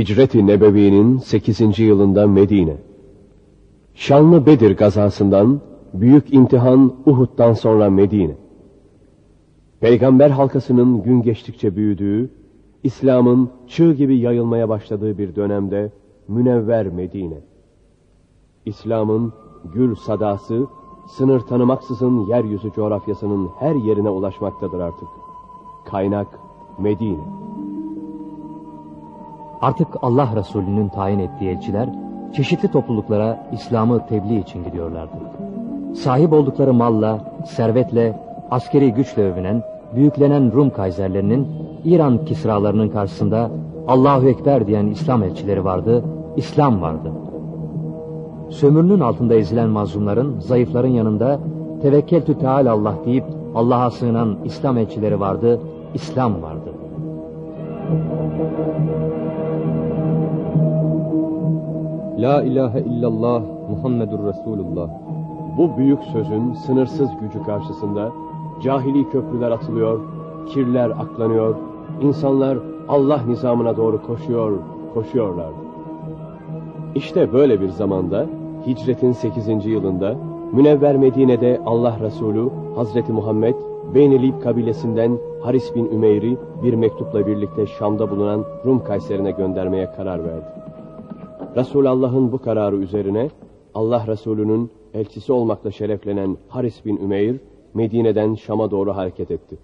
Hicret-i Nebevi'nin 8. yılında Medine. Şanlı Bedir gazasından, büyük imtihan Uhud'dan sonra Medine. Peygamber halkasının gün geçtikçe büyüdüğü, İslam'ın çığ gibi yayılmaya başladığı bir dönemde Münevver Medine. İslam'ın gül sadası, sınır tanımaksızın yeryüzü coğrafyasının her yerine ulaşmaktadır artık. Kaynak Medine. Artık Allah Resulü'nün tayin ettiği elçiler çeşitli topluluklara İslam'ı tebliğ için gidiyorlardı. Sahip oldukları malla, servetle, askeri güçle övünen, büyüklenen Rum kaiserlerinin İran kisralarının karşısında Allahu Ekber diyen İslam elçileri vardı, İslam vardı. Sömürünün altında ezilen mazlumların, zayıfların yanında tevekkeltü teal Allah deyip Allah'a sığınan İslam elçileri vardı, İslam vardı. La ilahe illallah Muhammedur Resulullah. Bu büyük sözün sınırsız gücü karşısında cahili köprüler atılıyor, kirler aklanıyor, insanlar Allah nizamına doğru koşuyor, koşuyorlardı. İşte böyle bir zamanda hicretin 8. yılında Münevver Medine'de Allah Resulü Hazreti Muhammed Beynelib kabilesinden Haris bin Ümeyr'i bir mektupla birlikte Şam'da bulunan Rum Kayserine göndermeye karar verdi. Resulullah'ın bu kararı üzerine Allah Resulü'nün elçisi olmakla şereflenen Haris bin Ümeyr Medine'den Şam'a doğru hareket etti.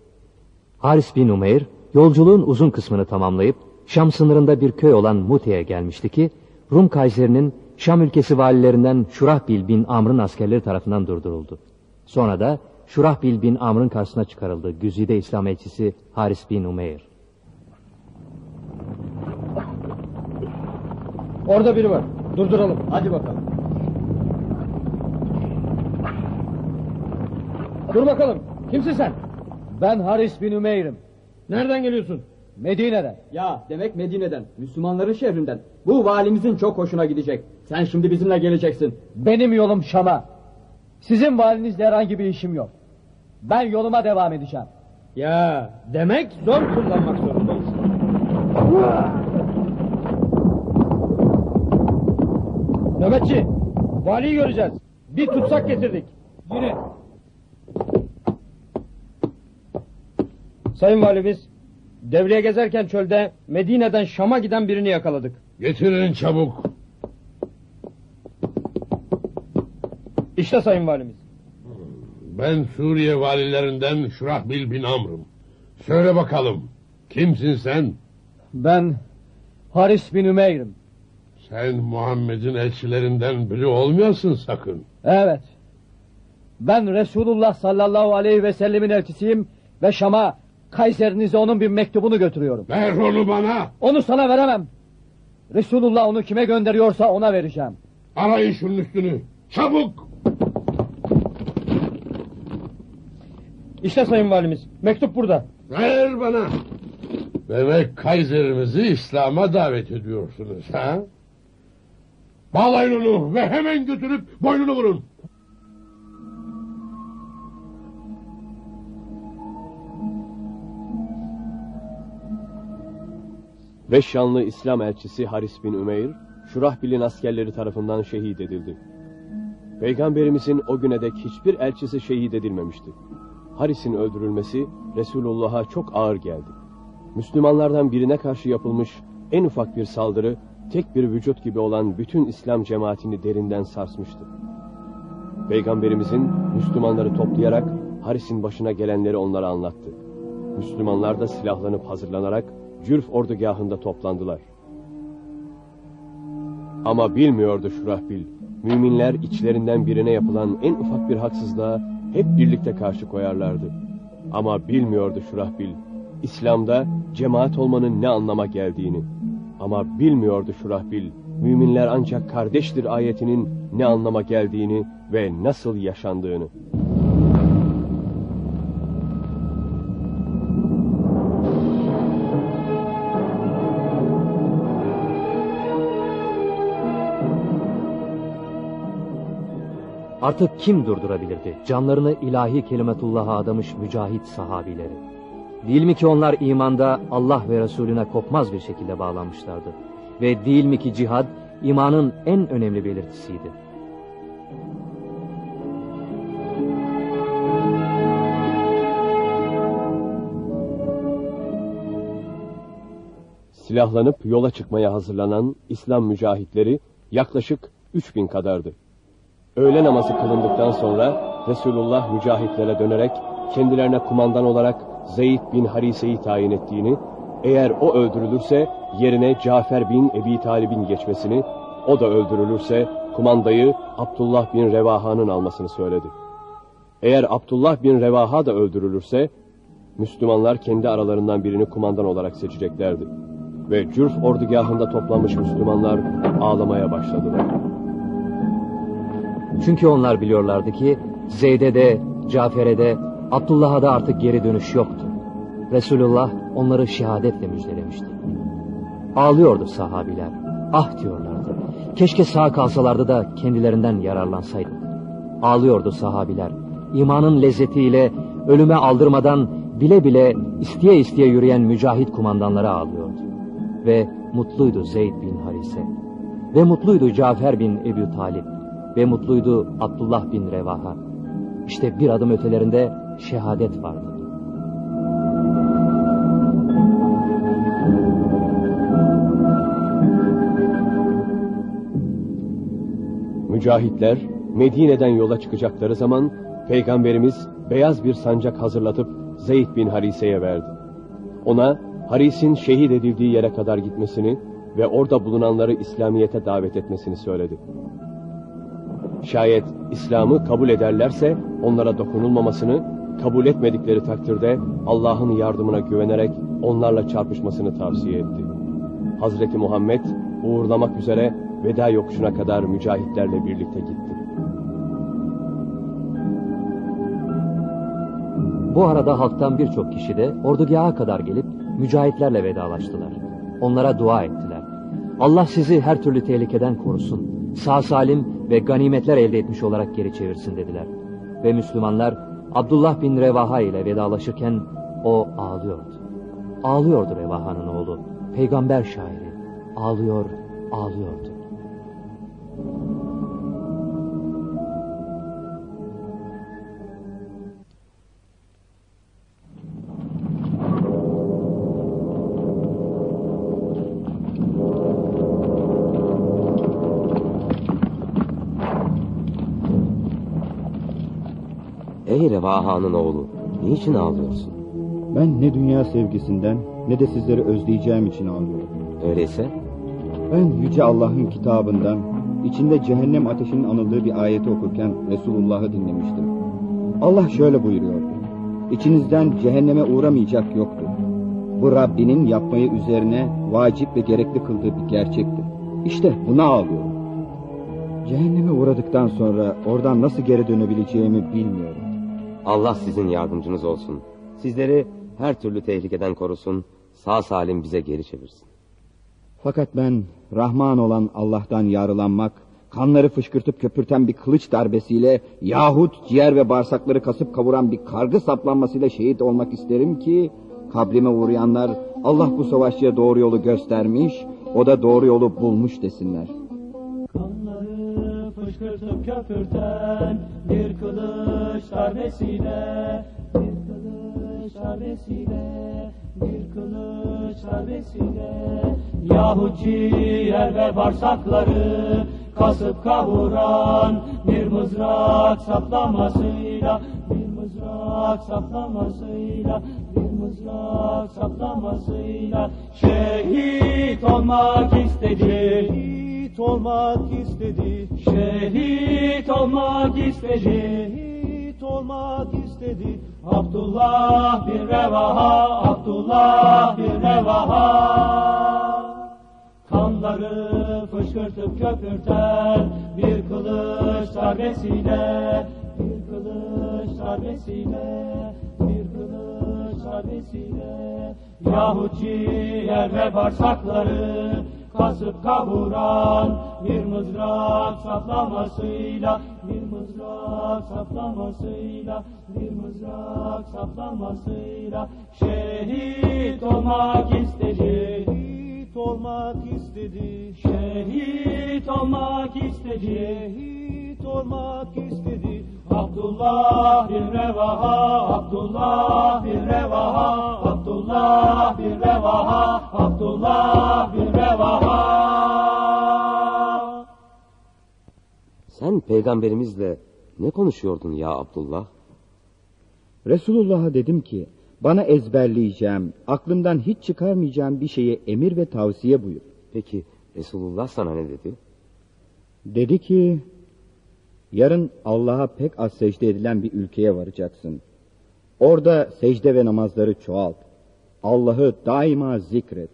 Haris bin Umeyr yolculuğun uzun kısmını tamamlayıp Şam sınırında bir köy olan Mute'ye gelmişti ki Rum Kayseri'nin Şam ülkesi valilerinden Şurahbil bin Amr'ın askerleri tarafından durduruldu. Sonra da Şurahbil bin Amr'ın karşısına çıkarıldı Güzide İslam elçisi Haris bin Umeyr. Orada biri var. Durduralım. Hadi bakalım. Dur bakalım. Kimsin sen? Ben Haris bin Ümeyr'im. Nereden geliyorsun? Medine'den. Ya demek Medine'den, Müslümanların şehrinden. Bu valimizin çok hoşuna gidecek. Sen şimdi bizimle geleceksin. Benim yolum Şam'a. Sizin valinizle herhangi bir işim yok. Ben yoluma devam edeceğim. Ya demek zor kullanmak zorundayız. Nöbetçi, valiyi göreceğiz. Bir tutsak getirdik. Yürü. Sayın valimiz, devreye gezerken çölde Medine'den Şam'a giden birini yakaladık. Getirin çabuk. İşte sayın valimiz. Ben Suriye valilerinden Şurahbil bin Amr'ım. Söyle bakalım. Kimsin sen? Ben Haris bin Ümeyr'im. Sen Muhammed'in elçilerinden biri olmuyorsun sakın. Evet. Ben Resulullah sallallahu aleyhi ve sellemin elçisiyim ve Şam'a Kayserinize onun bir mektubunu götürüyorum. Ver onu bana. Onu sana veremem. Resulullah onu kime gönderiyorsa ona vereceğim. Arayın şunun üstünü. Çabuk. İşte sayın valimiz, mektup burada. Ver bana. Demek Kaiserimizi İslam'a davet ediyorsunuz ha? Bağlayın onu ve hemen götürüp boynunu vurun. Ve şanlı İslam elçisi Haris bin Ümeyr, Şurahbil'in askerleri tarafından şehit edildi. Peygamberimizin o güne dek hiçbir elçisi şehit edilmemişti. Haris'in öldürülmesi Resulullah'a çok ağır geldi. Müslümanlardan birine karşı yapılmış en ufak bir saldırı, tek bir vücut gibi olan bütün İslam cemaatini derinden sarsmıştı. Peygamberimizin Müslümanları toplayarak Haris'in başına gelenleri onlara anlattı. Müslümanlar da silahlanıp hazırlanarak Cürf ordugahında toplandılar. Ama bilmiyordu Şurahbil, müminler içlerinden birine yapılan en ufak bir haksızlığa hep birlikte karşı koyarlardı. Ama bilmiyordu Şurahbil, İslam'da cemaat olmanın ne anlama geldiğini. Ama bilmiyordu Şurahbil, müminler ancak kardeştir ayetinin ne anlama geldiğini ve nasıl yaşandığını. Artık kim durdurabilirdi canlarını ilahi kelimetullah'a adamış mücahit sahabileri? Değil mi ki onlar imanda Allah ve Resulüne kopmaz bir şekilde bağlanmışlardı. Ve değil mi ki cihad imanın en önemli belirtisiydi. Silahlanıp yola çıkmaya hazırlanan İslam mücahitleri yaklaşık 3000 kadardı. Öğle namazı kılındıktan sonra Resulullah mücahitlere dönerek kendilerine kumandan olarak Zeyd bin Harise'yi tayin ettiğini, eğer o öldürülürse yerine Cafer bin Ebi Talib'in geçmesini, o da öldürülürse kumandayı Abdullah bin Revaha'nın almasını söyledi. Eğer Abdullah bin Revaha da öldürülürse, Müslümanlar kendi aralarından birini kumandan olarak seçeceklerdi. Ve Cürf ordugahında toplanmış Müslümanlar ağlamaya başladılar. Çünkü onlar biliyorlardı ki Zeyd'e de, Cafer'e de, Abdullah'a da artık geri dönüş yoktu. Resulullah onları şehadetle müjdelemişti. Ağlıyordu sahabiler. Ah diyorlardı. Keşke sağ kalsalardı da kendilerinden yararlansaydık. Ağlıyordu sahabiler. İmanın lezzetiyle ölüme aldırmadan bile bile isteye isteye yürüyen mücahit kumandanlara ağlıyordu. Ve mutluydu Zeyd bin Harise. Ve mutluydu Cafer bin Ebu Talip. Ve mutluydu Abdullah bin Revaha. İşte bir adım ötelerinde şehadet vardı. Mücahitler Medine'den yola çıkacakları zaman Peygamberimiz beyaz bir sancak hazırlatıp Zeyd bin Harise'ye verdi. Ona Haris'in şehit edildiği yere kadar gitmesini ve orada bulunanları İslamiyet'e davet etmesini söyledi. Şayet İslam'ı kabul ederlerse onlara dokunulmamasını, kabul etmedikleri takdirde Allah'ın yardımına güvenerek onlarla çarpışmasını tavsiye etti. Hazreti Muhammed uğurlamak üzere veda yokuşuna kadar mücahitlerle birlikte gitti. Bu arada halktan birçok kişi de ordugaha kadar gelip mücahitlerle vedalaştılar. Onlara dua ettiler. Allah sizi her türlü tehlikeden korusun. Sağ salim ve ganimetler elde etmiş olarak geri çevirsin dediler. Ve Müslümanlar Abdullah bin Revaha ile vedalaşırken o ağlıyordu. Ağlıyordu Revaha'nın oğlu. Peygamber şairi. Ağlıyor, ağlıyordu. Ey Revaha'nın oğlu, niçin ağlıyorsun? Ben ne dünya sevgisinden ne de sizleri özleyeceğim için ağlıyorum. Öyleyse Ben Yüce Allah'ın kitabından içinde cehennem ateşinin anıldığı bir ayeti okurken Resulullah'ı dinlemiştim. Allah şöyle buyuruyordu. İçinizden cehenneme uğramayacak yoktur. Bu Rabbinin yapmayı üzerine vacip ve gerekli kıldığı bir gerçektir. İşte buna ağlıyorum. Cehenneme uğradıktan sonra oradan nasıl geri dönebileceğimi bilmiyorum. Allah sizin yardımcınız olsun. Sizleri her türlü tehlikeden korusun, sağ salim bize geri çevirsin. Fakat ben Rahman olan Allah'tan yarılanmak, kanları fışkırtıp köpürten bir kılıç darbesiyle yahut ciğer ve bağırsakları kasıp kavuran bir kargı saplanmasıyla şehit olmak isterim ki kabrime uğrayanlar Allah bu savaşçıya doğru yolu göstermiş, o da doğru yolu bulmuş desinler. Fışkırtıp köpürten bir kılıç darbesiyle bir kılıç darbesiyle bir kılıç darbesiyle yahut ciğer ve bağırsakları kasıp kavuran bir mızrak saplamasıyla bir mızrak saplamasıyla bir mızrak saplamasıyla şehit olmak istedi şehit olmak istedi. Şehit olmak istedi. Şehit olmak istedi. Abdullah bin Revaha Abdullah bin Revaha. Kanları fışkırtıp köpürten bir kılıç darbesiyle bir kılıç darbesiyle bir kılıç darbesiyle. Yahut ciğer ve bağırsakları kasıp kavuran bir mızrak saplamasıyla bir mızrak saplamasıyla bir mızrak saplamasıyla şehit olmak istedi şehit olmak istedi. Şehit olmak istedi. Şehit olmak istedi. Abdullah bin Revaha, Abdullah bin Revaha, Abdullah bin Revaha, Abdullah bin Revaha. Sen peygamberimizle ne konuşuyordun ya Abdullah? Resulullah'a dedim ki bana ezberleyeceğim, aklımdan hiç çıkarmayacağım bir şeyi emir ve tavsiye buyur. Peki Resulullah sana ne dedi? Dedi ki yarın Allah'a pek az secde edilen bir ülkeye varacaksın. Orada secde ve namazları çoğalt. Allah'ı daima zikret.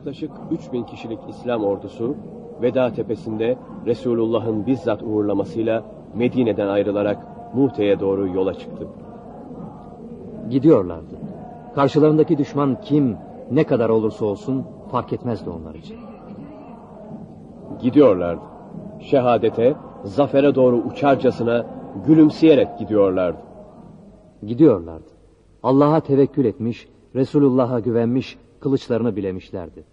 Yaklaşık 3000 kişilik İslam ordusu Veda Tepesi'nde Resulullah'ın bizzat uğurlamasıyla Medine'den ayrılarak Mute'ye doğru yola çıktı. Gidiyorlardı. Karşılarındaki düşman kim, ne kadar olursa olsun fark etmezdi onlar için. Gidiyorlardı. Şehadete, zafere doğru uçarcasına gülümseyerek gidiyorlardı. Gidiyorlardı. Allah'a tevekkül etmiş, Resulullah'a güvenmiş, kılıçlarını bilemişlerdi.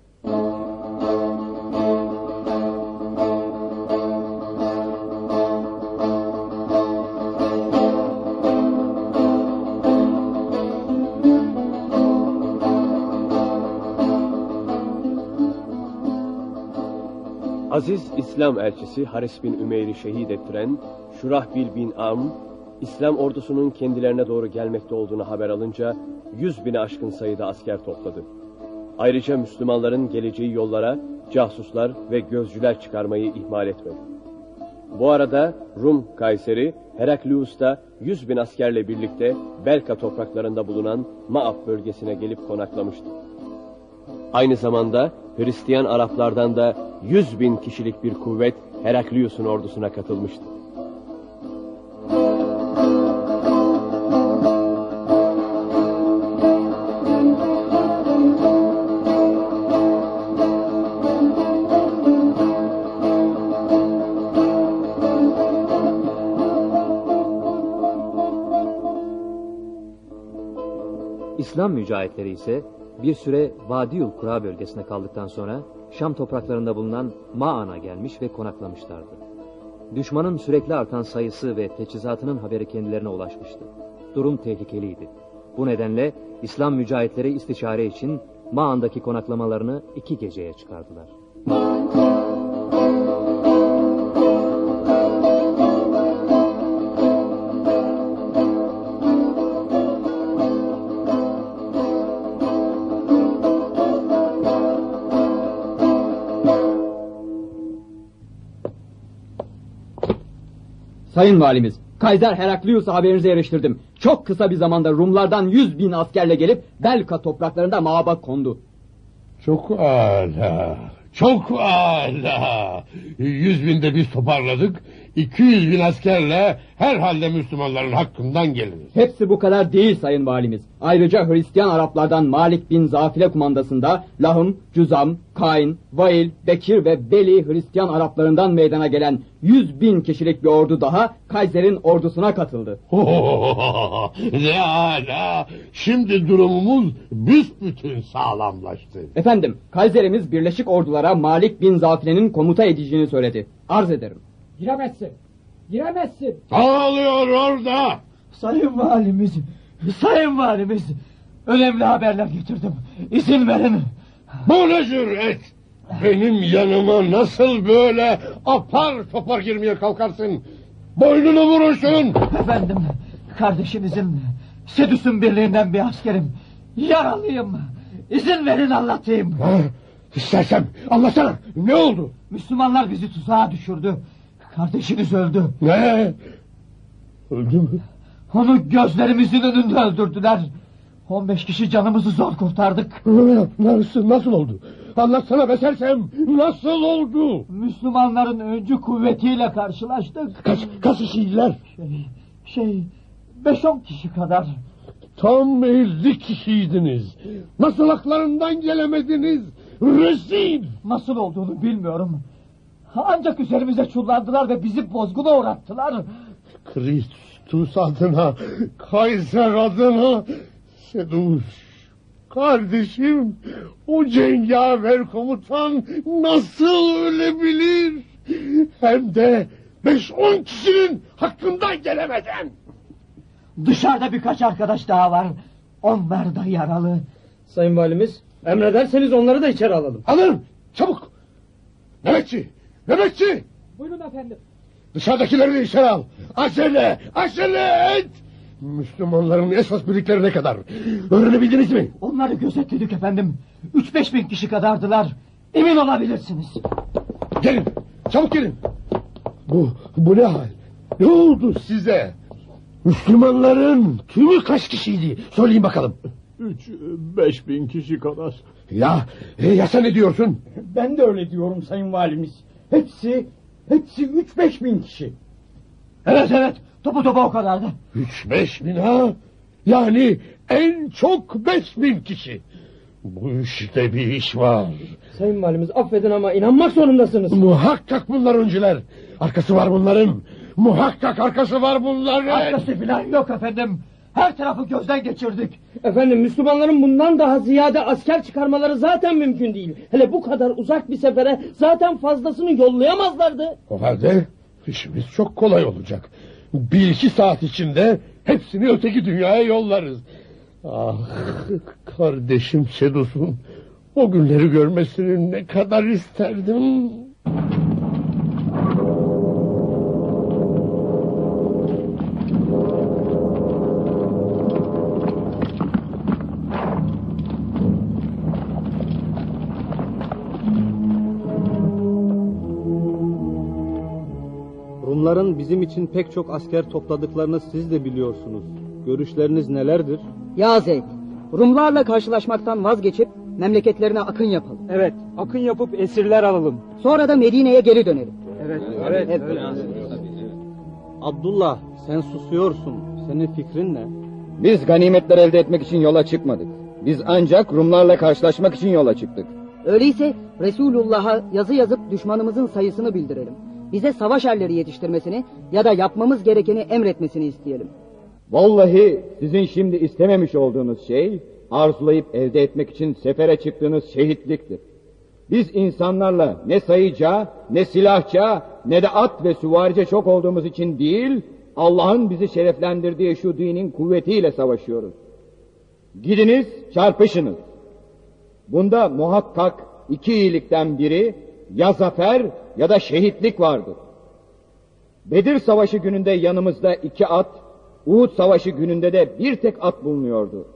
Aziz İslam elçisi Haris bin Ümeyr'i şehit ettiren Şurahbil bin Am, İslam ordusunun kendilerine doğru gelmekte olduğunu haber alınca 100 bini aşkın sayıda asker topladı. Ayrıca Müslümanların geleceği yollara casuslar ve gözcüler çıkarmayı ihmal etmedi. Bu arada Rum Kayseri Heraklius'ta 100 bin askerle birlikte Belka topraklarında bulunan Maab bölgesine gelip konaklamıştı. Aynı zamanda Hristiyan Araplardan da 100 bin kişilik bir kuvvet Heraklius'un ordusuna katılmıştı. Mücahitleri ise bir süre Vadiyul Kura bölgesine kaldıktan sonra Şam topraklarında bulunan Ma'an'a gelmiş ve konaklamışlardı. Düşmanın sürekli artan sayısı ve teçhizatının haberi kendilerine ulaşmıştı. Durum tehlikeliydi. Bu nedenle İslam mücahitleri istişare için Ma'an'daki konaklamalarını iki geceye çıkardılar. Sayın valimiz, Kaiser Heraklius'a haberinizi eriştirdim. Çok kısa bir zamanda Rumlardan 100 bin askerle gelip Belka topraklarında mağaba kondu. Çok âlâ. Çok âlâ. Yüz binde biz toparladık. 200 bin askerle herhalde Müslümanların hakkından geliriz. Hepsi bu kadar değil sayın valimiz. Ayrıca Hristiyan Araplardan Malik bin Zafile kumandasında Lahım, Cüzam, Kain, Vail, Bekir ve Beli Hristiyan Araplarından meydana gelen 100 bin kişilik bir ordu daha Kaiser'in ordusuna katıldı. ne âlâ. Şimdi durumumuz büsbütün sağlamlaştı. Efendim, Kaiserimiz birleşik ordulara Malik bin Zafile'nin komuta edeceğini söyledi. Arz ederim. Giremezsin. Giremezsin. Ağlıyor orada. Sayın valimiz, sayın valimiz, önemli haberler getirdim. İzin verin. Bu ne cüret? Benim yanıma nasıl böyle apar topar girmeye kalkarsın? Boynunu vurursun. Efendim, kardeşinizin Sedüs'ün birliğinden bir askerim. Yaralıyım. İzin verin anlatayım. Ha, istersem anlatsana. Ne oldu? Müslümanlar bizi tuzağa düşürdü. Kardeşiniz öldü. Ne? Öldü mü? Onu gözlerimizin önünde öldürdüler. 15 kişi canımızı zor kurtardık. Nasıl, nasıl oldu? Anlatsana be sersem. Nasıl oldu? Müslümanların öncü kuvvetiyle karşılaştık. Kaç, kaç kişiydiler? Şey, şey, beş on kişi kadar. Tam elli kişiydiniz. Nasıl haklarından gelemediniz? Rezil! Nasıl olduğunu bilmiyorum. Ancak üzerimize çullandılar ve bizi bozguna uğrattılar. Kristus adına, Kaiser adına, Seduş, kardeşim, o cengaver komutan nasıl ölebilir? Hem de beş on kişinin hakkından gelemeden. Dışarıda birkaç arkadaş daha var. Onlar da yaralı. Sayın Valimiz emrederseniz onları da içeri alalım. Alın, çabuk! Nöbetçi, nöbetçi! Buyurun efendim. Dışarıdakileri de içeri al. Acele, acele et! Müslümanların esas birliklerine kadar. Öğrenebildiniz mi? Onları gözetledik efendim. Üç beş bin kişi kadardılar. Emin olabilirsiniz. Gelin, çabuk gelin. Bu, bu ne hal? Ne oldu size? Müslümanların tümü kaç kişiydi? Söyleyin bakalım. Üç, beş bin kişi kadar. Ya, e, ya sen ne diyorsun? Ben de öyle diyorum sayın valimiz. Hepsi, hepsi üç beş bin kişi. Evet evet. Topu topu o kadardı. Üç beş bin ha? Yani en çok beş bin kişi. Bu işte bir iş var. Sayın Valimiz affedin ama inanmak zorundasınız. Muhakkak bunlar öncüler. Arkası var bunların. Muhakkak arkası var bunların. Arkası filan yok efendim. Her tarafı gözden geçirdik. Efendim Müslümanların bundan daha ziyade asker çıkarmaları zaten mümkün değil. Hele bu kadar uzak bir sefere zaten fazlasını yollayamazlardı. O halde işimiz çok kolay olacak. Bir iki saat içinde hepsini öteki dünyaya yollarız. Ah kardeşim Sedus'un o günleri görmesini ne kadar isterdim. Rumların bizim için pek çok asker topladıklarını siz de biliyorsunuz. Görüşleriniz nelerdir? Ya Zeyd, Rumlarla karşılaşmaktan vazgeçip memleketlerine akın yapalım. Evet, akın yapıp esirler alalım. Sonra da Medine'ye geri dönelim. Evet, evet. Abdullah, sen susuyorsun. Senin fikrin ne? Biz ganimetler elde etmek için yola çıkmadık. Biz ancak Rumlarla karşılaşmak için yola çıktık. Öyleyse Resulullah'a yazı yazıp düşmanımızın sayısını bildirelim. Bize savaş erleri yetiştirmesini ya da yapmamız gerekeni emretmesini isteyelim. Vallahi sizin şimdi istememiş olduğunuz şey, arzulayıp elde etmek için sefere çıktığınız şehitliktir. Biz insanlarla ne sayıca, ne silahça, ne de at ve süvarice çok olduğumuz için değil, Allah'ın bizi şereflendirdiği şu dinin kuvvetiyle savaşıyoruz. Gidiniz, çarpışınız. Bunda muhakkak iki iyilikten biri ya zafer ya da şehitlik vardır. Bedir Savaşı gününde yanımızda iki at, Uhud Savaşı gününde de bir tek at bulunuyordu.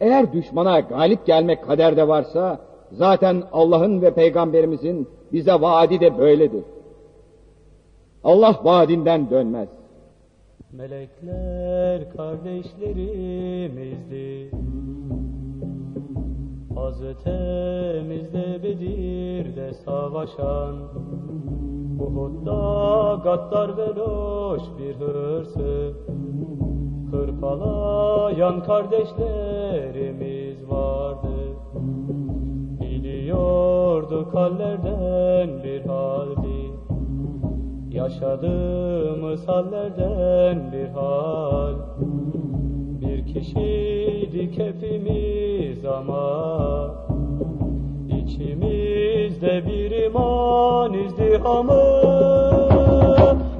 Eğer düşmana galip gelmek kaderde varsa, zaten Allah'ın ve Peygamberimizin bize vaadi de böyledir. Allah vaadinden dönmez. Melekler kardeşlerimizdi. Hazretimizle Bedir'de savaşan Uhud'da gaddar ve loş bir hırsı. Hırpalayan kardeşlerimiz vardı. Biliyorduk hallerden bir haldi. Yaşadığımız hallerden bir hal kişiydik hepimiz ama İçimizde bir iman izdihamı.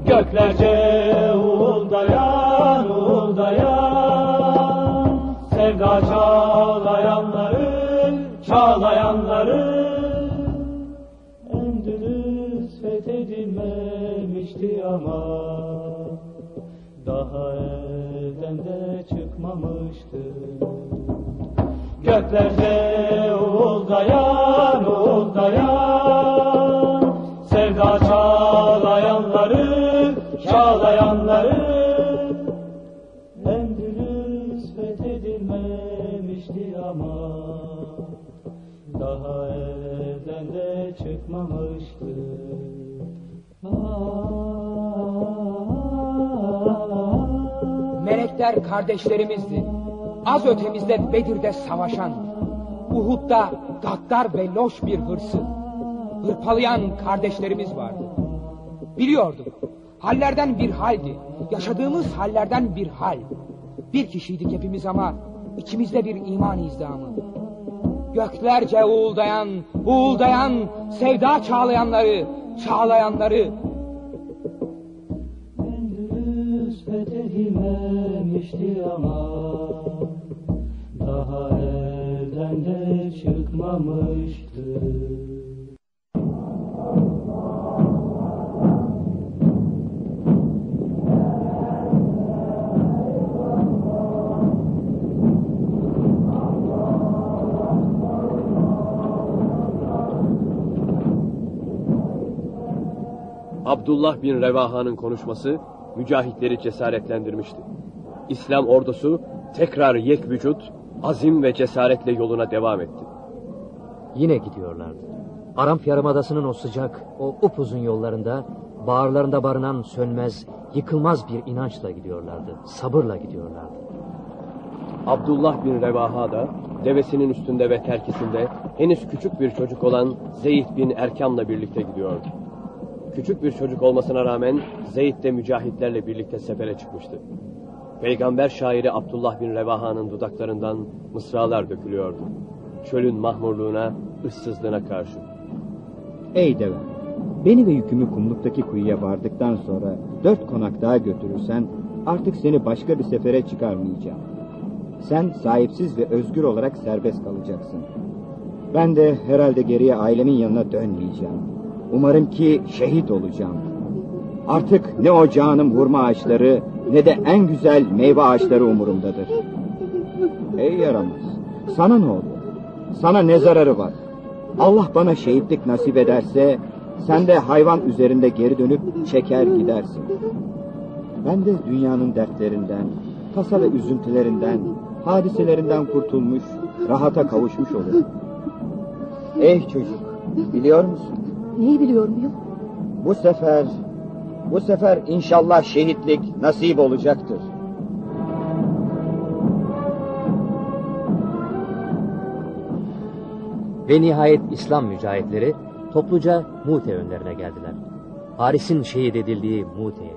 Göklerce uğuldayan uğuldayan Sevda çağlayanların çağlayanların Endülüs fethedilmemişti ama Daha elden de Göklerde uğuldayan uğuldayan Sevda çağlayanları çağlayanları. Endülüs fethedilmemişti ama. Daha elden de çıkmamıştı Melekler kardeşlerimizdi. Az ötemizde Bedir'de savaşan, Uhud'da gaddar ve loş bir hırsı, hırpalayan kardeşlerimiz vardı. Biliyorduk, hallerden bir haldi, yaşadığımız hallerden bir hal. Bir kişiydik hepimiz ama içimizde bir iman izdamı. Göklerce uğuldayan, uğuldayan, sevda çağlayanları, çağlayanları, Gündüz fethedilemişti ama Daha de çıkmamıştı Abdullah bin Revaha'nın konuşması mücahitleri cesaretlendirmişti. İslam ordusu tekrar yek vücut, azim ve cesaretle yoluna devam etti. Yine gidiyorlardı. Aramp Yarımadası'nın o sıcak, o upuzun yollarında, bağırlarında barınan sönmez, yıkılmaz bir inançla gidiyorlardı. Sabırla gidiyorlardı. Abdullah bin Revaha da devesinin üstünde ve terkisinde henüz küçük bir çocuk olan Zeyd bin Erkam'la birlikte gidiyordu. Küçük bir çocuk olmasına rağmen Zeyd de mücahitlerle birlikte sefere çıkmıştı. Peygamber şairi Abdullah bin Revaha'nın dudaklarından mısralar dökülüyordu. Çölün mahmurluğuna, ıssızlığına karşı. Ey deve, beni ve yükümü kumluktaki kuyuya vardıktan sonra dört konak daha götürürsen artık seni başka bir sefere çıkarmayacağım. Sen sahipsiz ve özgür olarak serbest kalacaksın. Ben de herhalde geriye ailemin yanına dönmeyeceğim. Umarım ki şehit olacağım. Artık ne ocağınım hurma ağaçları ne de en güzel meyve ağaçları umurumdadır. Ey yaramaz, sana ne oluyor? Sana ne zararı var? Allah bana şehitlik nasip ederse sen de hayvan üzerinde geri dönüp çeker gidersin. Ben de dünyanın dertlerinden, tasa ve üzüntülerinden, hadiselerinden kurtulmuş, rahata kavuşmuş olurum. Ey çocuk, biliyor musun? Neyi biliyor muyum? Bu sefer, bu sefer inşallah şehitlik nasip olacaktır. Ve nihayet İslam mücahitleri topluca Mute önlerine geldiler. Haris'in şehit edildiği Mute'ye,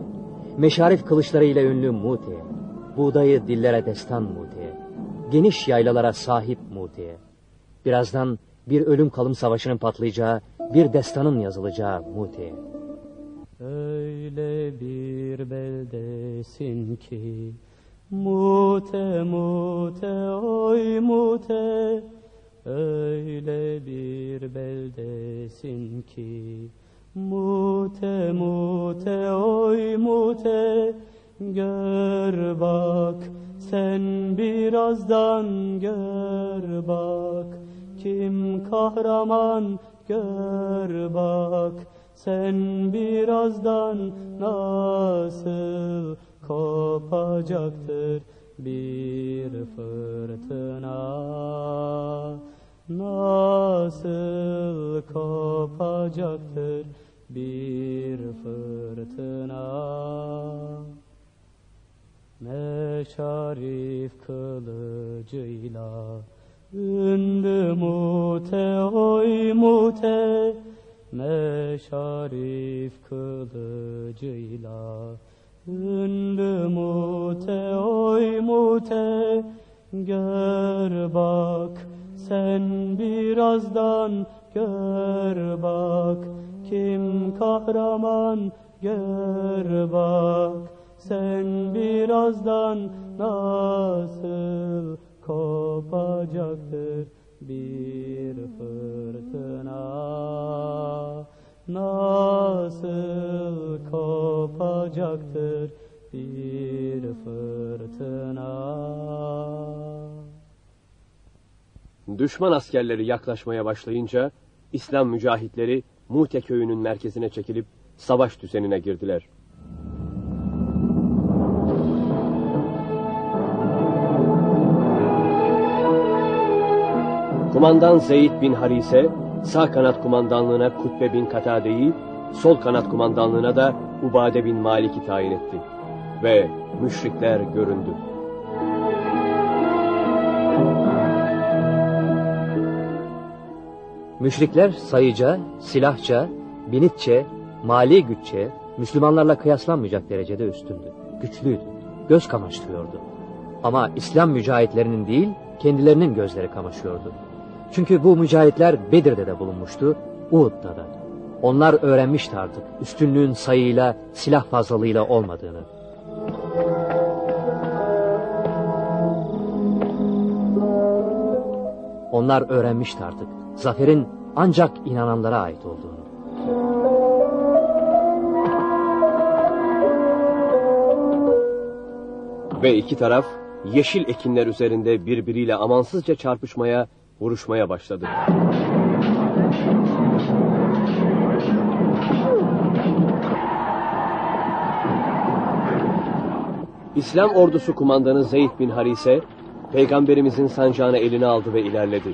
meşarif kılıçlarıyla ünlü Mute'ye, buğdayı dillere destan Mute'ye, geniş yaylalara sahip Mute'ye. Birazdan bir ölüm kalım savaşının patlayacağı, bir destanın yazılacağı Mute'ye. Öyle bir beldesin ki Mute mute oy mute Öyle bir beldesin ki Mute mute oy mute Gör bak sen birazdan gör bak Kim kahraman gör bak sen birazdan nasıl kopacaktır bir fırtına? Nasıl kopacaktır bir fırtına? Meşarif kılıcıyla ünlü mute oy mute Meşarif kılıcıyla ünlü mute oy mute. Gör bak sen birazdan gör bak. Kim kahraman gör bak. Sen birazdan nasıl kopacaktır bir fırtına Nasıl kopacaktır bir fırtına Düşman askerleri yaklaşmaya başlayınca İslam mücahitleri Mute köyünün merkezine çekilip savaş düzenine girdiler. Kumandan Zeyd bin Harise, sağ kanat kumandanlığına Kutbe bin Katade'yi, sol kanat kumandanlığına da Ubade bin Malik'i tayin etti. Ve müşrikler göründü. Müşrikler sayıca, silahça, binitçe, mali güççe, Müslümanlarla kıyaslanmayacak derecede üstündü. Güçlüydü, göz kamaştırıyordu. Ama İslam mücahitlerinin değil, kendilerinin gözleri kamaşıyordu. Çünkü bu mücahitler Bedir'de de bulunmuştu, Uhud'da da. Onlar öğrenmişti artık üstünlüğün sayıyla, silah fazlalığıyla olmadığını. Onlar öğrenmişti artık zaferin ancak inananlara ait olduğunu. Ve iki taraf yeşil ekinler üzerinde birbiriyle amansızca çarpışmaya, vuruşmaya başladı. İslam ordusu kumandanı Zeyd bin Harise, Peygamberimizin sancağını eline aldı ve ilerledi.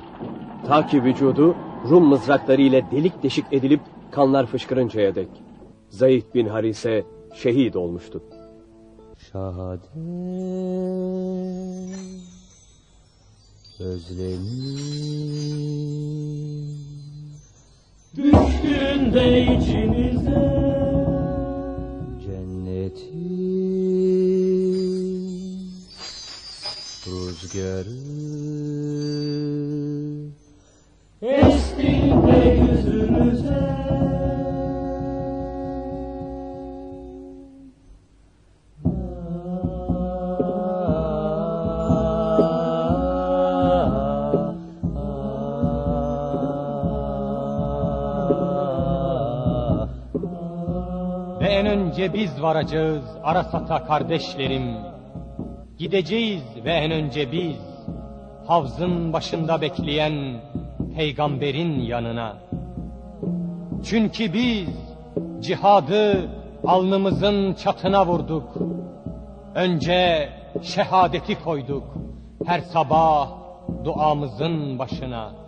Ta ki vücudu Rum mızrakları ile delik deşik edilip kanlar fışkırıncaya dek. Zeyd bin Harise şehit olmuştu. Şahadet özlemin Düştüğünde içimize cennetin rüzgarı biz varacağız Arasat'a kardeşlerim. Gideceğiz ve en önce biz havzın başında bekleyen peygamberin yanına. Çünkü biz cihadı alnımızın çatına vurduk. Önce şehadeti koyduk her sabah duamızın başına.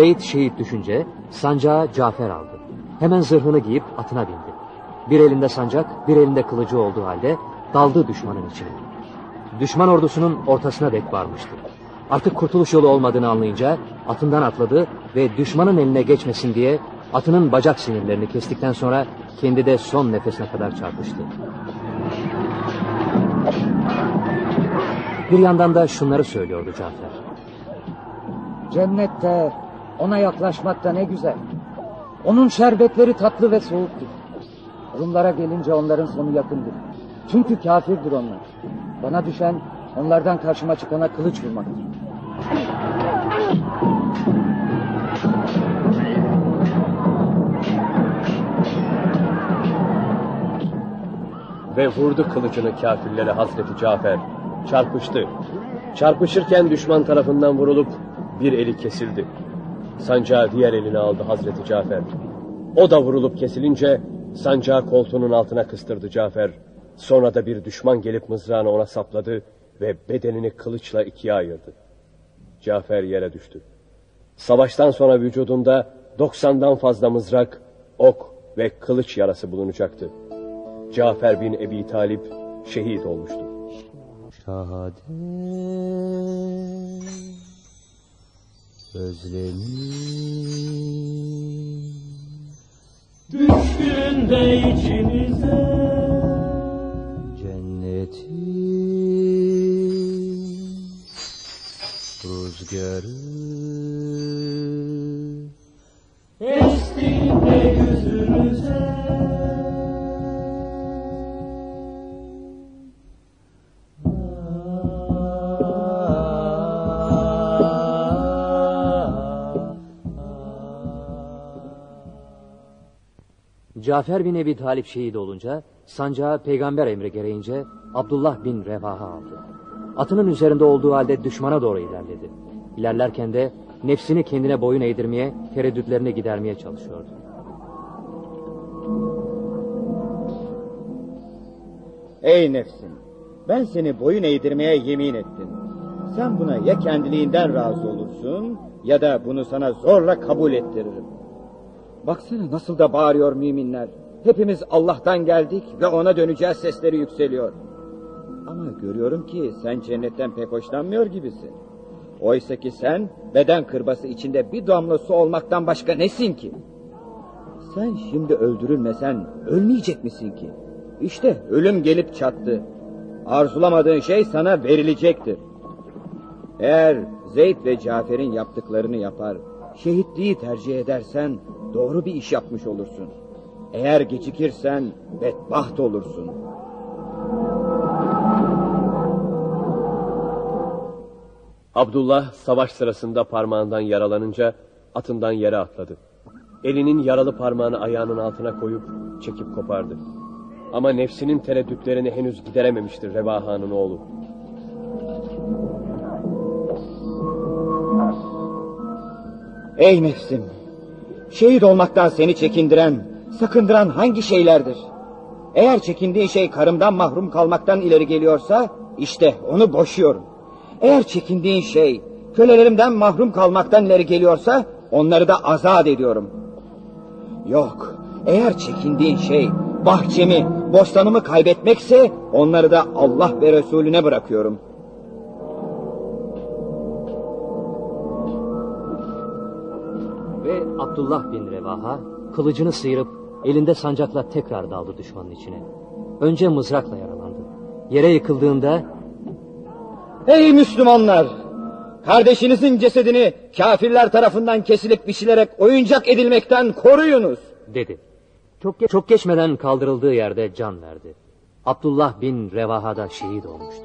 Zeyd şehit düşünce sancağı Cafer aldı. Hemen zırhını giyip atına bindi. Bir elinde sancak, bir elinde kılıcı olduğu halde daldı düşmanın içine. Düşman ordusunun ortasına dek varmıştı. Artık kurtuluş yolu olmadığını anlayınca atından atladı ve düşmanın eline geçmesin diye atının bacak sinirlerini kestikten sonra kendi de son nefesine kadar çarpıştı. Bir yandan da şunları söylüyordu Cafer. Cennette ona yaklaşmak da ne güzel. Onun şerbetleri tatlı ve soğuktur. Rumlara gelince onların sonu yakındır. Çünkü kafirdir onlar. Bana düşen onlardan karşıma çıkana kılıç vurmaktır. Ve vurdu kılıcını kafirlere Hazreti Cafer. Çarpıştı. Çarpışırken düşman tarafından vurulup bir eli kesildi. Sancağı diğer eline aldı Hazreti Cafer. O da vurulup kesilince sancağı koltuğunun altına kıstırdı Cafer. Sonra da bir düşman gelip mızrağını ona sapladı ve bedenini kılıçla ikiye ayırdı. Cafer yere düştü. Savaştan sonra vücudunda 90'dan fazla mızrak, ok ve kılıç yarası bulunacaktı. Cafer bin Ebi Talip şehit olmuştu. Şahadet özlemin Düştüğünde içimize cennetin rüzgarı Cafer bin Ebi Talip şehit olunca sancağı peygamber emri gereğince Abdullah bin Revaha aldı. Atının üzerinde olduğu halde düşmana doğru ilerledi. İlerlerken de nefsini kendine boyun eğdirmeye, tereddütlerini gidermeye çalışıyordu. Ey nefsim, ben seni boyun eğdirmeye yemin ettim. Sen buna ya kendiliğinden razı olursun ya da bunu sana zorla kabul ettiririm. Baksana nasıl da bağırıyor müminler. Hepimiz Allah'tan geldik ve ona döneceğiz sesleri yükseliyor. Ama görüyorum ki sen cennetten pek hoşlanmıyor gibisin. Oysa ki sen beden kırbası içinde bir damla su olmaktan başka nesin ki? Sen şimdi öldürülmesen ölmeyecek misin ki? İşte ölüm gelip çattı. Arzulamadığın şey sana verilecektir. Eğer Zeyd ve Cafer'in yaptıklarını yapar, şehitliği tercih edersen doğru bir iş yapmış olursun. Eğer gecikirsen bedbaht olursun. Abdullah savaş sırasında parmağından yaralanınca atından yere atladı. Elinin yaralı parmağını ayağının altına koyup çekip kopardı. Ama nefsinin tereddütlerini henüz giderememiştir Revaha'nın oğlu. Ey nefsim! Şehit olmaktan seni çekindiren, sakındıran hangi şeylerdir? Eğer çekindiğin şey karımdan mahrum kalmaktan ileri geliyorsa, işte onu boşuyorum. Eğer çekindiğin şey kölelerimden mahrum kalmaktan ileri geliyorsa, onları da azat ediyorum. Yok, eğer çekindiğin şey bahçemi, bostanımı kaybetmekse, onları da Allah ve Resulüne bırakıyorum.'' Ve Abdullah bin Revaha kılıcını sıyırıp elinde sancakla tekrar daldı düşmanın içine. Önce mızrakla yaralandı. Yere yıkıldığında Ey Müslümanlar! Kardeşinizin cesedini kafirler tarafından kesilip biçilerek oyuncak edilmekten koruyunuz. dedi. Çok, ge- çok geçmeden kaldırıldığı yerde can verdi. Abdullah bin Revaha da şehit olmuştu.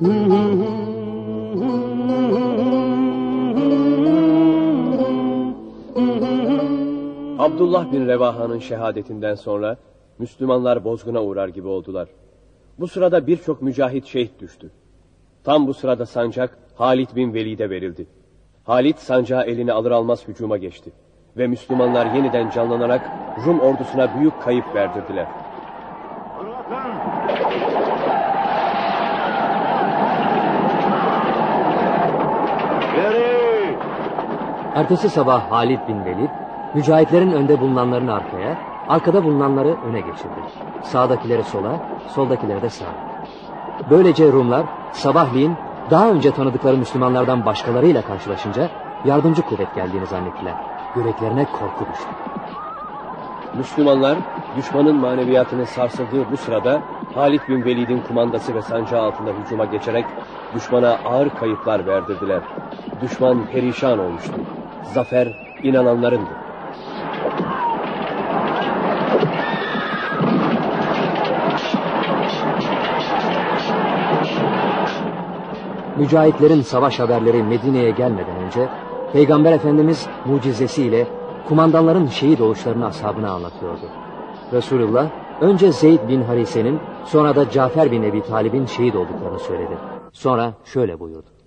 Abdullah bin Revaha'nın şehadetinden sonra Müslümanlar bozguna uğrar gibi oldular. Bu sırada birçok mücahit şehit düştü. Tam bu sırada sancak Halit bin Velid'e verildi. Halit sancağı eline alır almaz hücuma geçti. Ve Müslümanlar yeniden canlanarak Rum ordusuna büyük kayıp verdirdiler. Ertesi sabah Halid bin Velid, mücahitlerin önde bulunanlarını arkaya, arkada bulunanları öne geçirdi. Sağdakileri sola, soldakileri de sağa. Böylece Rumlar sabahleyin daha önce tanıdıkları Müslümanlardan başkalarıyla karşılaşınca yardımcı kuvvet geldiğini zannettiler. Yüreklerine korku düştü. Müslümanlar düşmanın maneviyatının sarsıldığı bu sırada Halid bin Velid'in kumandası ve sancağı altında hücuma geçerek düşmana ağır kayıplar verdirdiler. Düşman perişan olmuştu. Zafer inananlarındı. Mücahitlerin savaş haberleri Medine'ye gelmeden önce Peygamber Efendimiz mucizesiyle kumandanların şehit oluşlarını ashabına anlatıyordu. Resulullah önce Zeyd bin Harise'nin sonra da Cafer bin Ebi Talib'in şehit olduklarını söyledi. Sonra şöyle buyurdu.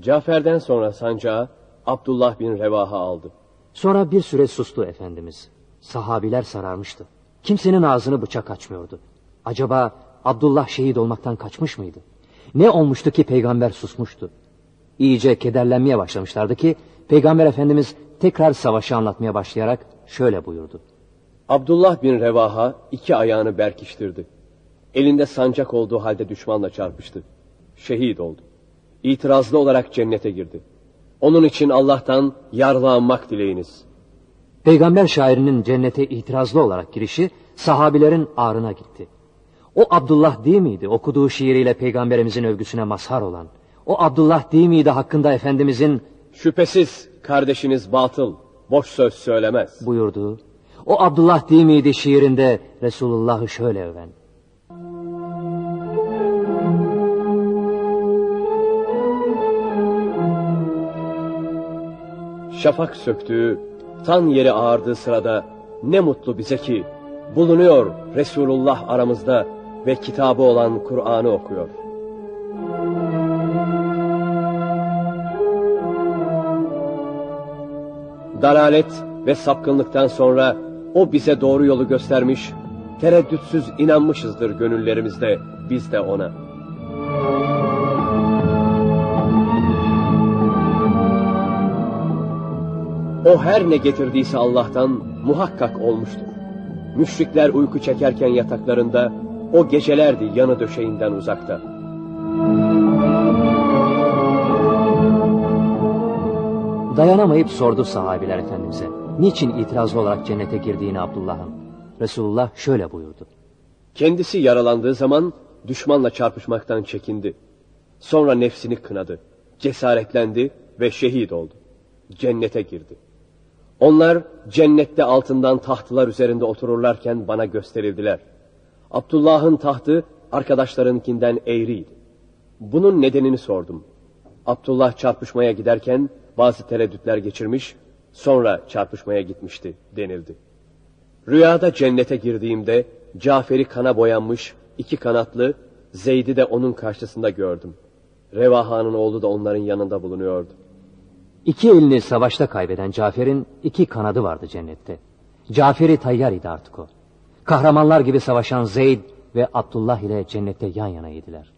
Cafer'den sonra sancağı Abdullah bin Revaha aldı. Sonra bir süre sustu Efendimiz. Sahabiler sararmıştı. Kimsenin ağzını bıçak açmıyordu. Acaba Abdullah şehit olmaktan kaçmış mıydı? Ne olmuştu ki peygamber susmuştu? İyice kederlenmeye başlamışlardı ki peygamber efendimiz tekrar savaşı anlatmaya başlayarak şöyle buyurdu. Abdullah bin Revaha iki ayağını berkiştirdi. Elinde sancak olduğu halde düşmanla çarpıştı. Şehit oldu. İtirazlı olarak cennete girdi. Onun için Allah'tan yarlanmak dileyiniz. Peygamber şairinin cennete itirazlı olarak girişi sahabilerin ağrına gitti. O Abdullah değil miydi okuduğu şiiriyle peygamberimizin övgüsüne mazhar olan? O Abdullah değil miydi hakkında Efendimizin Şüphesiz kardeşiniz batıl, boş söz söylemez. buyurduğu? O Abdullah değil miydi şiirinde Resulullah'ı şöyle öven? Şafak söktü, tan yeri ağardığı sırada ne mutlu bize ki bulunuyor Resulullah aramızda ve kitabı olan Kur'an'ı okuyor. Dalalet ve sapkınlıktan sonra o bize doğru yolu göstermiş, tereddütsüz inanmışızdır gönüllerimizde biz de ona.'' O her ne getirdiyse Allah'tan muhakkak olmuştur. Müşrikler uyku çekerken yataklarında, o gecelerdi yanı döşeğinden uzakta. Dayanamayıp sordu sahabiler efendimize. Niçin itirazlı olarak cennete girdiğini Abdullah'ın? Resulullah şöyle buyurdu. Kendisi yaralandığı zaman düşmanla çarpışmaktan çekindi. Sonra nefsini kınadı, cesaretlendi ve şehit oldu. Cennete girdi. Onlar cennette altından tahtlar üzerinde otururlarken bana gösterildiler. Abdullah'ın tahtı arkadaşlarınkinden eğriydi. Bunun nedenini sordum. Abdullah çarpışmaya giderken bazı tereddütler geçirmiş, sonra çarpışmaya gitmişti denildi. Rüyada cennete girdiğimde Cafer'i kana boyanmış, iki kanatlı, Zeyd'i de onun karşısında gördüm. Revaha'nın oğlu da onların yanında bulunuyordu. İki elini savaşta kaybeden Cafer'in iki kanadı vardı cennette. Cafer'i tayyar idi artık o. Kahramanlar gibi savaşan Zeyd ve Abdullah ile cennette yan yanaydılar.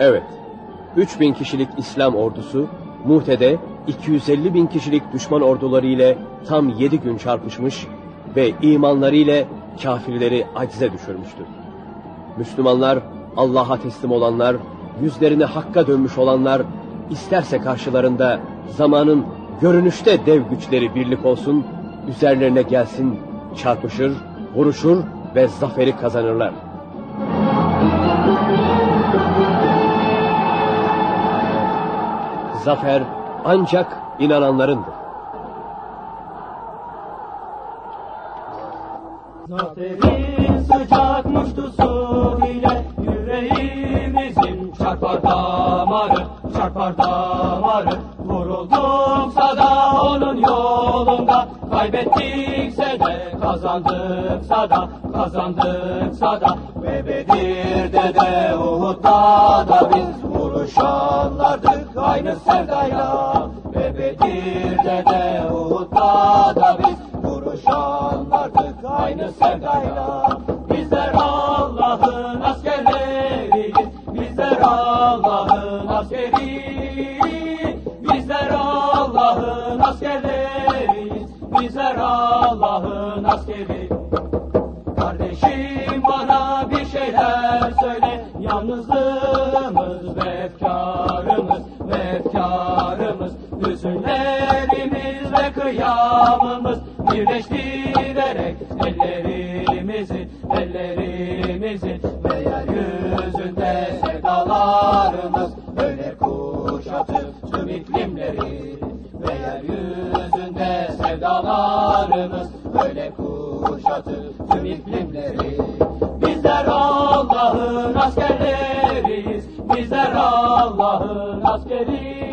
Evet, 3000 kişilik İslam ordusu Muhte'de 250 bin kişilik düşman orduları ile tam 7 gün çarpışmış ve imanları ile kafirleri acize düşürmüştü. Müslümanlar, Allah'a teslim olanlar, yüzlerini hakka dönmüş olanlar, isterse karşılarında zamanın görünüşte dev güçleri birlik olsun, üzerlerine gelsin, çarpışır, vuruşur ve zaferi kazanırlar. Zafer ancak inananlarındır. Zaferin sıcak muştusu ile yüreğimizin çarpar damarı, çarpar damarı. Vurulduksa da onun yolunda, kaybettikse de kazandıksa da, kazandıksa da. Ve Bedir'de de Uhud'da da biz vuruşanlardık aynı sevdayla. Ve Bedir'de de Uhud'da da biz kıyamımız Birleştirerek ellerimizi ellerimizi Ve yeryüzünde sevdalarımız Öyle kuşatır tüm iklimleri. Ve yeryüzünde sevdalarımız. Öyle kuşatır tüm iklimleri. Bizler Allah'ın askerleriyiz. Bizler Allah'ın askeri